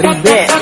Primeiro.